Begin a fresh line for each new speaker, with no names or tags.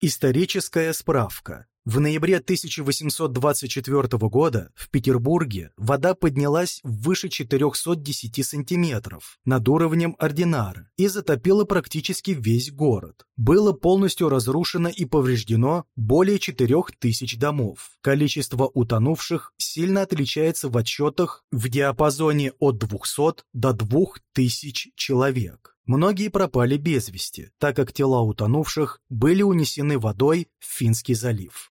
Историческая справка. В ноябре 1824 года в Петербурге вода поднялась выше 410 сантиметров над уровнем Ординара и затопила практически весь город. Было полностью разрушено и повреждено более 4000 домов. Количество утонувших сильно отличается в отчетах в диапазоне от 200 до 2000 человек. Многие пропали без вести, так как тела утонувших были унесены водой в Финский залив.